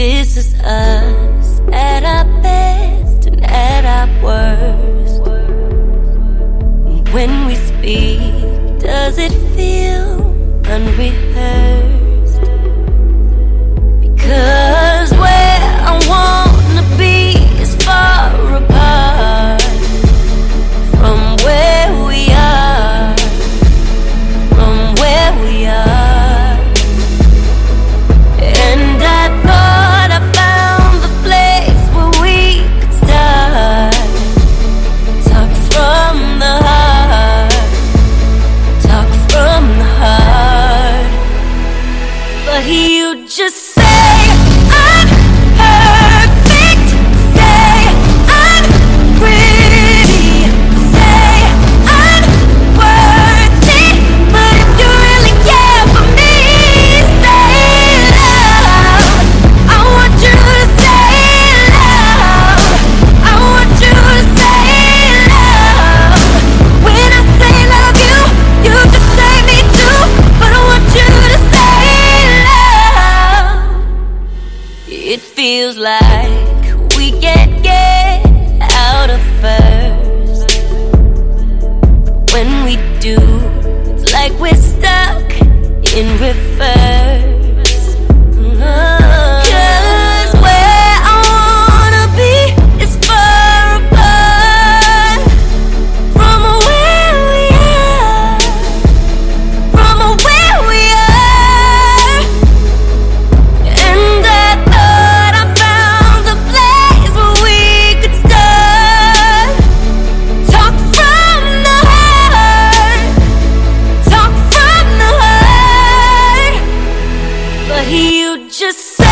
This is us at our best and at our worst. When we speak, does it feel unrehearsed? like we can't get out of first. When we do, it's like we're stuck in reverse. you just said